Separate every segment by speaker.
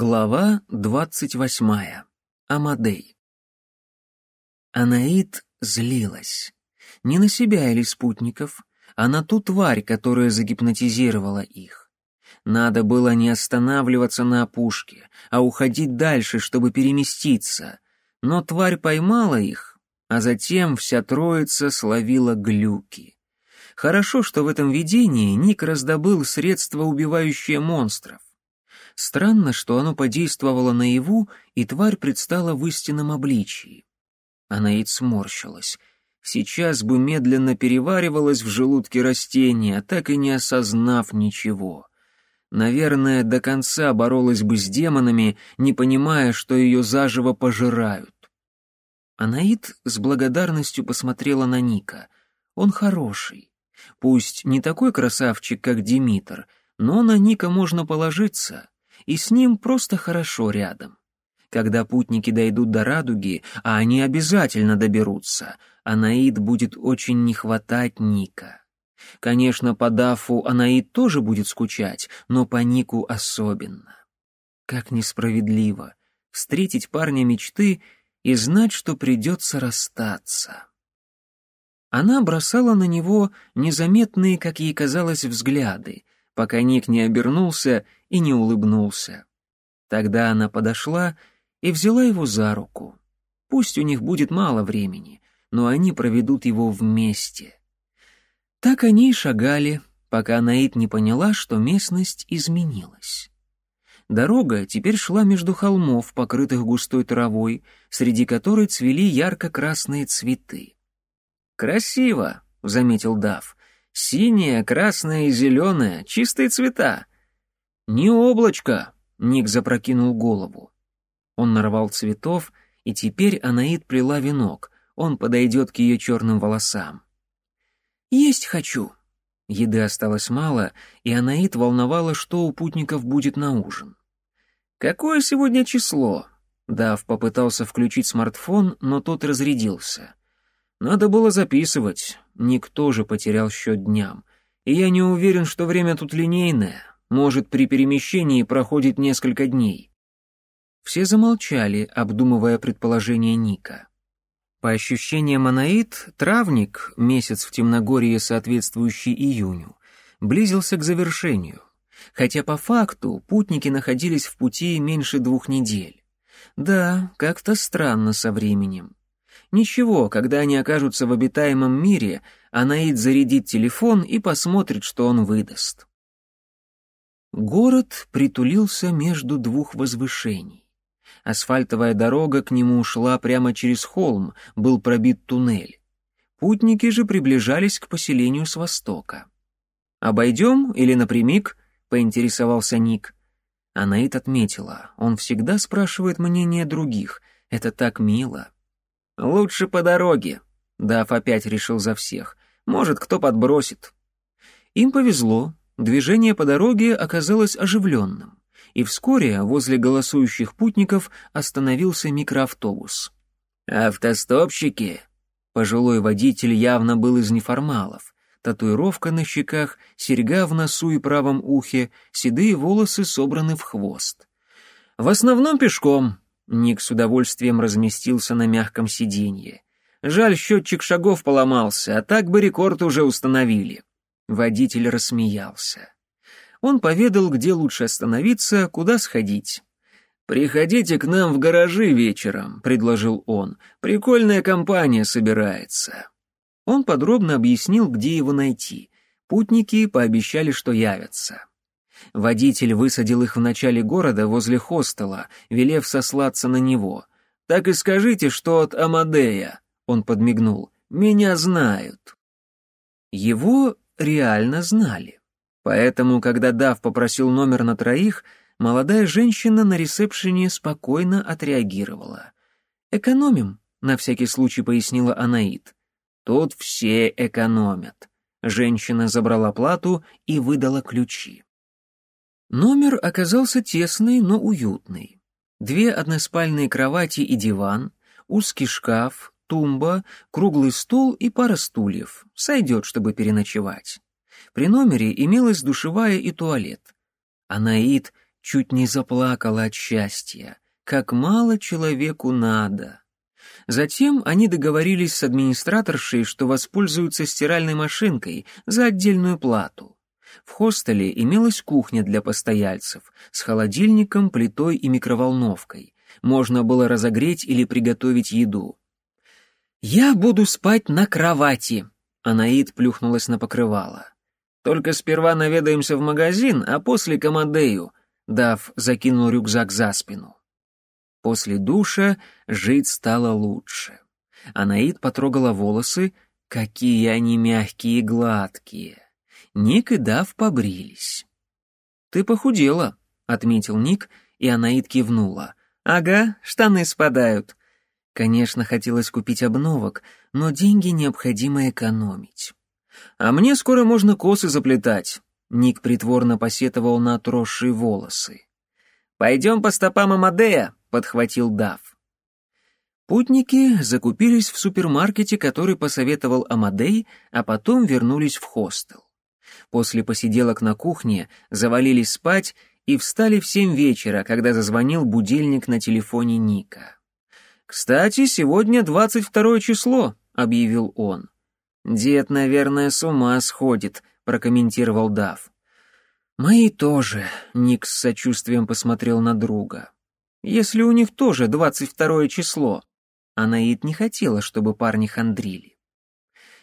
Speaker 1: Глава двадцать восьмая. Амадей. Анаит злилась. Не на себя или спутников, а на ту тварь, которая загипнотизировала их. Надо было не останавливаться на опушке, а уходить дальше, чтобы переместиться. Но тварь поймала их, а затем вся троица словила глюки. Хорошо, что в этом видении Ник раздобыл средства, убивающие монстров. Странно, что оно подействовало наяву, и тварь предстала в истинном обличии. Анаид сморщилась. Сейчас бы медленно переваривалась в желудке растения, так и не осознав ничего. Наверное, до конца боролась бы с демонами, не понимая, что ее заживо пожирают. Анаид с благодарностью посмотрела на Ника. Он хороший. Пусть не такой красавчик, как Димитр, но на Ника можно положиться и с ним просто хорошо рядом. Когда путники дойдут до радуги, а они обязательно доберутся, Анаид будет очень не хватать Ника. Конечно, по Дафу Анаид тоже будет скучать, но по Нику особенно. Как несправедливо встретить парня мечты и знать, что придется расстаться. Она бросала на него незаметные, как ей казалось, взгляды, пока Ник не обернулся и не улыбнулся. Тогда она подошла и взяла его за руку. Пусть у них будет мало времени, но они проведут его вместе. Так они и шагали, пока Наид не поняла, что местность изменилась. Дорога теперь шла между холмов, покрытых густой травой, среди которой цвели ярко-красные цветы. «Красиво», — заметил Дав. Синее, красное и зеленое, чистые цвета. «Не облачко!» — Ник запрокинул голову. Он нарвал цветов, и теперь Анаид плела венок, он подойдет к ее черным волосам. «Есть хочу!» Еды осталось мало, и Анаид волновала, что у путников будет на ужин. «Какое сегодня число?» Дав попытался включить смартфон, но тот разрядился. Надо было записывать. Никто же потерял счет дням. И я не уверен, что время тут линейное. Может, при перемещении проходит несколько дней. Все замолчали, обдумывая предположение Ника. По ощущениям Анаид, травник, месяц в Темногорье, соответствующий июню, близился к завершению. Хотя по факту путники находились в пути меньше двух недель. Да, как-то странно со временем. Ничего, когда они окажутся в обитаемом мире, Анаид зарядит телефон и посмотрит, что он выдаст. Город притулился между двух возвышений. Асфальтовая дорога к нему ушла прямо через холм, был пробит туннель. Путники же приближались к поселению с востока. «Обойдем или напрямик?» — поинтересовался Ник. Анаит отметила, он всегда спрашивает мнение других, это так мило. «Лучше по дороге», — Даф опять решил за всех. «Может, кто подбросит». Им повезло, движение по дороге оказалось оживленным, и вскоре возле голосующих путников остановился микроавтобус. «Автостопщики!» Пожилой водитель явно был из неформалов. Татуировка на щеках, серьга в носу и правом ухе, седые волосы собраны в хвост. «В основном пешком», Ник с удовольствием разместился на мягком сиденье. Жаль, счетчик шагов поломался, а так бы рекорд уже установили. Водитель рассмеялся. Он поведал, где лучше остановиться, куда сходить. «Приходите к нам в гаражи вечером», — предложил он. «Прикольная компания собирается». Он подробно объяснил, где его найти. Путники пообещали, что явятся. Водитель высадил их в начале города возле хостела, велев сослаться на него. «Так и скажите, что от Амадея», — он подмигнул, — «меня знают». Его реально знали. Поэтому, когда Дав попросил номер на троих, молодая женщина на ресепшене спокойно отреагировала. «Экономим», — на всякий случай пояснила Анаит. «Тут все экономят». Женщина забрала плату и выдала ключи. Номер оказался тесный, но уютный. Две односпальные кровати и диван, узкий шкаф, тумба, круглый стол и пара стульев. Сойдет, чтобы переночевать. При номере имелась душевая и туалет. Анаид чуть не заплакала от счастья. Как мало человеку надо. Затем они договорились с администраторшей, что воспользуются стиральной машинкой за отдельную плату. В хостеле имелась кухня для постояльцев с холодильником, плитой и микроволновкой. Можно было разогреть или приготовить еду. «Я буду спать на кровати», — Анаид плюхнулась на покрывало. «Только сперва наведаемся в магазин, а после к Амадею», — Дав закинул рюкзак за спину. После душа жить стало лучше. Анаид потрогала волосы, какие они мягкие и гладкие. Ник и Дав побрились. «Ты похудела», — отметил Ник, и Анаид кивнула. «Ага, штаны спадают». Конечно, хотелось купить обновок, но деньги необходимо экономить. «А мне скоро можно косы заплетать», — Ник притворно посетовал на отросшие волосы. «Пойдем по стопам Амадея», — подхватил Дав. Путники закупились в супермаркете, который посоветовал Амадей, а потом вернулись в хостел. После посиделок на кухне завалились спать и встали в семь вечера, когда зазвонил будильник на телефоне Ника. «Кстати, сегодня двадцать второе число», — объявил он. «Дед, наверное, с ума сходит», — прокомментировал Дав. «Мои тоже», — Ник с сочувствием посмотрел на друга если у них тоже двадцать второе число. Анаит не хотела, чтобы парни хандрили.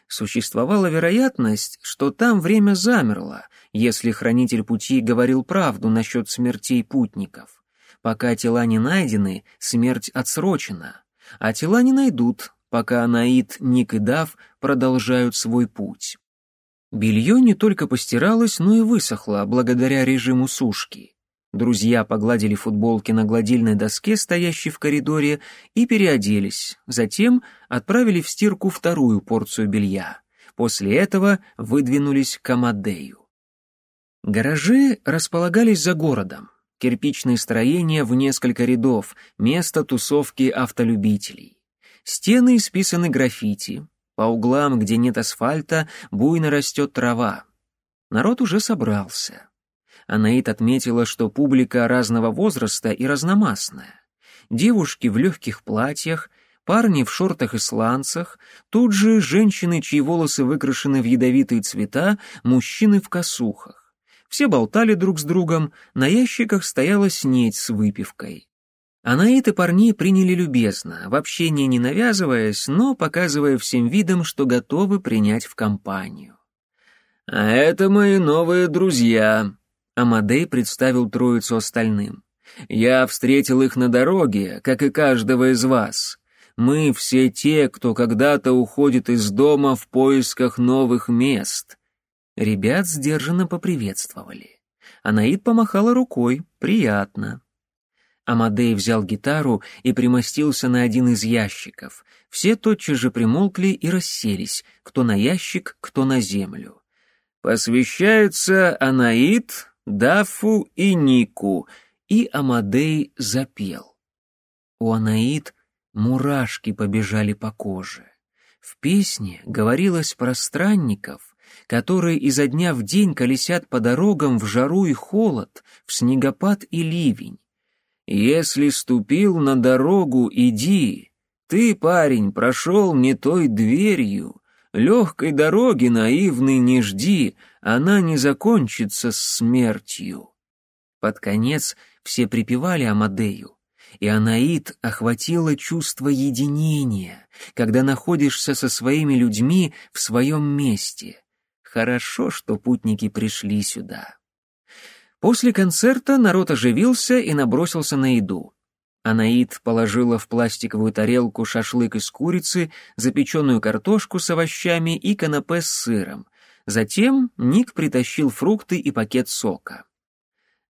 Speaker 1: Существовала вероятность, что там время замерло, если хранитель пути говорил правду насчет смертей путников. Пока тела не найдены, смерть отсрочена, а тела не найдут, пока Анаит, Ник и Дав продолжают свой путь. Белье не только постиралось, но и высохло благодаря режиму сушки. Друзья погладили футболки на гладильной доске, стоящей в коридоре, и переоделись. Затем отправили в стирку вторую порцию белья. После этого выдвинулись к Амадею. Гаражи располагались за городом. Кирпичные строения в несколько рядов, место тусовки автолюбителей. Стены исписаны граффити. По углам, где нет асфальта, буйно растет трава. Народ уже собрался. Анаит отметила, что публика разного возраста и разномастная. Девушки в легких платьях, парни в шортах и сланцах, тут же женщины, чьи волосы выкрашены в ядовитые цвета, мужчины в косухах. Все болтали друг с другом, на ящиках стояла снедь с выпивкой. Анаит и парни приняли любезно, в общении не навязываясь, но показывая всем видом, что готовы принять в компанию. «А это мои новые друзья», Амадей представил троицу остальным. «Я встретил их на дороге, как и каждого из вас. Мы все те, кто когда-то уходит из дома в поисках новых мест». Ребят сдержанно поприветствовали. Анаид помахала рукой. «Приятно». Амадей взял гитару и примостился на один из ящиков. Все тотчас же примолкли и расселись, кто на ящик, кто на землю. «Посвящается Анаид, Дафу и Нику, и Амадей запел. У Анаид мурашки побежали по коже. В песне говорилось про странников, которые изо дня в день колесят по дорогам в жару и холод, в снегопад и ливень. «Если ступил на дорогу, иди, ты, парень, прошел не той дверью, легкой дороги наивный не жди, она не закончится смертью. Под конец все припевали Амадею, и Анаид охватило чувство единения, когда находишься со своими людьми в своем месте. Хорошо, что путники пришли сюда. После концерта народ оживился и набросился на еду. Анаид положила в пластиковую тарелку шашлык из курицы, запеченную картошку с овощами и канапе с сыром, Затем Ник притащил фрукты и пакет сока.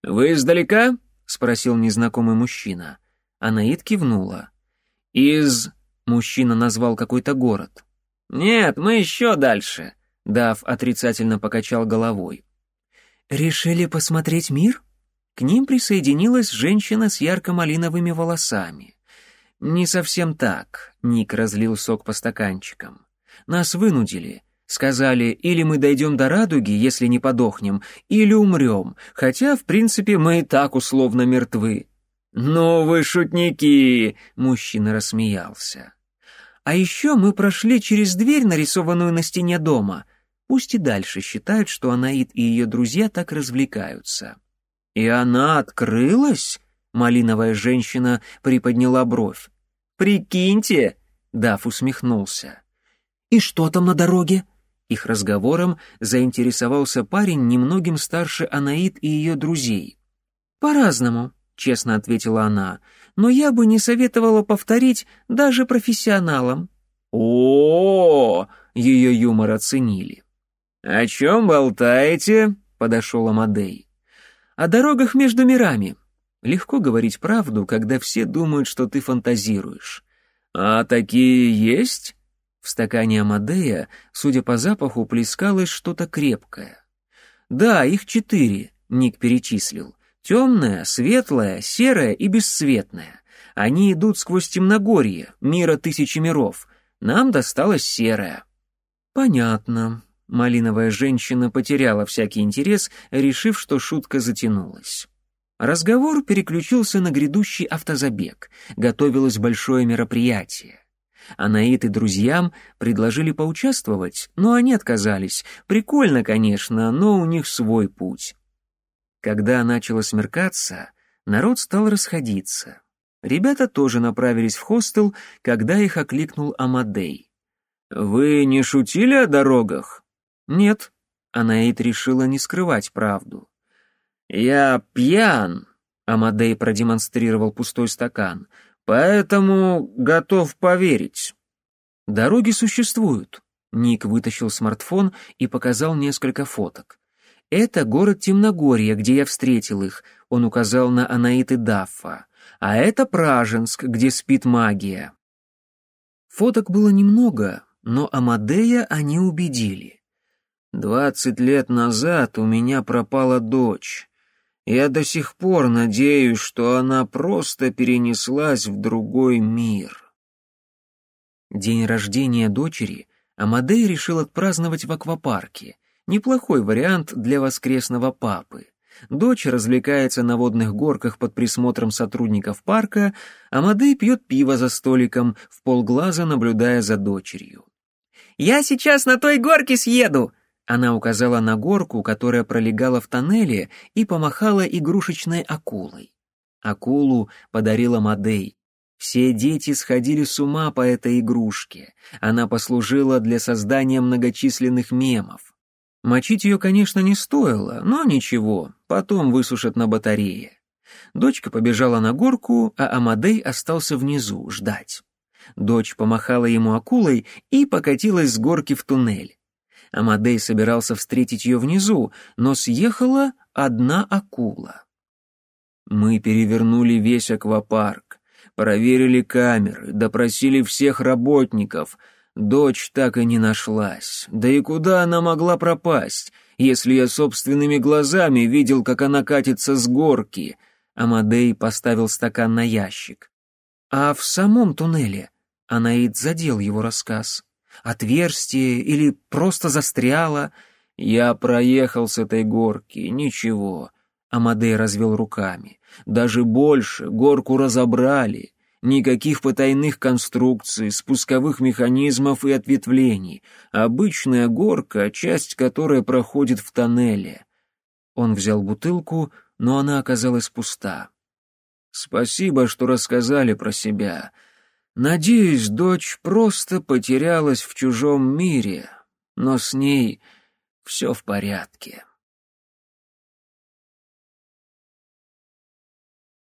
Speaker 1: «Вы издалека?» — спросил незнакомый мужчина. Анаит кивнула. «Из...» — мужчина назвал какой-то город. «Нет, мы еще дальше», — Дав отрицательно покачал головой. «Решили посмотреть мир?» К ним присоединилась женщина с ярко-малиновыми волосами. «Не совсем так», — Ник разлил сок по стаканчикам. «Нас вынудили. Сказали, или мы дойдем до радуги, если не подохнем, или умрем, хотя, в принципе, мы и так условно мертвы. «Ну вы шутники!» — мужчина рассмеялся. «А еще мы прошли через дверь, нарисованную на стене дома. Пусть и дальше считают, что Анаит и ее друзья так развлекаются». «И она открылась?» — малиновая женщина приподняла бровь. «Прикиньте!» — Даф усмехнулся. «И что там на дороге?» Их разговором заинтересовался парень немногим старше Анаит и ее друзей. «По-разному», — честно ответила она, «но я бы не советовала повторить даже профессионалам».
Speaker 2: О, -о, -о, ее юмор оценили. «О чем болтаете?» — подошел Амадей.
Speaker 1: «О дорогах между мирами. Легко говорить правду, когда все думают, что ты фантазируешь».
Speaker 2: «А такие есть?»
Speaker 1: В стакане Амадея, судя по запаху, плескалось что-то крепкое. «Да, их четыре», — Ник перечислил. «Темное, светлое, серое и бесцветное. Они идут сквозь темногорье, мира тысячи миров. Нам досталось серое». «Понятно». Малиновая женщина потеряла всякий интерес, решив, что шутка затянулась. Разговор переключился на грядущий автозабег. Готовилось большое мероприятие. Анаит и друзьям предложили поучаствовать, но они отказались. Прикольно, конечно, но у них свой путь. Когда начало смеркаться, народ стал расходиться. Ребята тоже направились в хостел, когда их окликнул Амадей.
Speaker 2: «Вы не шутили о дорогах?»
Speaker 1: «Нет». Анаит решила не скрывать правду.
Speaker 2: «Я пьян», — Амадей продемонстрировал пустой стакан. Поэтому готов поверить.
Speaker 1: Дороги существуют. Ник вытащил смартфон и показал несколько фоток. Это город Темногорье, где я встретил их. Он указал на Анаиты Даффа. А это Праженск, где спит магия. Фоток было немного, но Амадея они убедили.
Speaker 2: «Двадцать лет назад у меня пропала дочь. Я до сих пор надеюсь, что она просто перенеслась в другой мир.
Speaker 1: День рождения дочери Амадей решил отпраздновать в аквапарке. Неплохой вариант для воскресного папы. Дочь развлекается на водных горках под присмотром сотрудников парка, а Мадей пьет пиво за столиком, в полглаза наблюдая за дочерью. «Я сейчас на той горке съеду!» Она указала на горку, которая пролегала в тоннеле, и помахала игрушечной акулой. Акулу подарила Мадей. Все дети сходили с ума по этой игрушке. Она послужила для создания многочисленных мемов. Мочить ее, конечно, не стоило, но ничего, потом высушат на батарее. Дочка побежала на горку, а Амадей остался внизу ждать. Дочь помахала ему акулой и покатилась с горки в туннель. Амадей собирался встретить ее внизу, но съехала одна акула.
Speaker 2: Мы перевернули весь аквапарк, проверили камеры, допросили всех работников. Дочь так и не нашлась. Да и куда она могла пропасть, если я собственными глазами видел, как она катится с горки?
Speaker 1: Амадей поставил стакан на ящик. А в самом туннеле Анаид задел его рассказ отверстие или просто застряла.
Speaker 2: Я проехал с этой горки, ничего.
Speaker 1: Амадей развел руками.
Speaker 2: Даже больше, горку разобрали. Никаких потайных конструкций, спусковых механизмов и ответвлений. Обычная горка, часть которой проходит в тоннеле.
Speaker 1: Он взял бутылку, но она оказалась пуста.
Speaker 2: «Спасибо, что рассказали про себя. Надеюсь, дочь просто потерялась в чужом мире, но с ней все в порядке.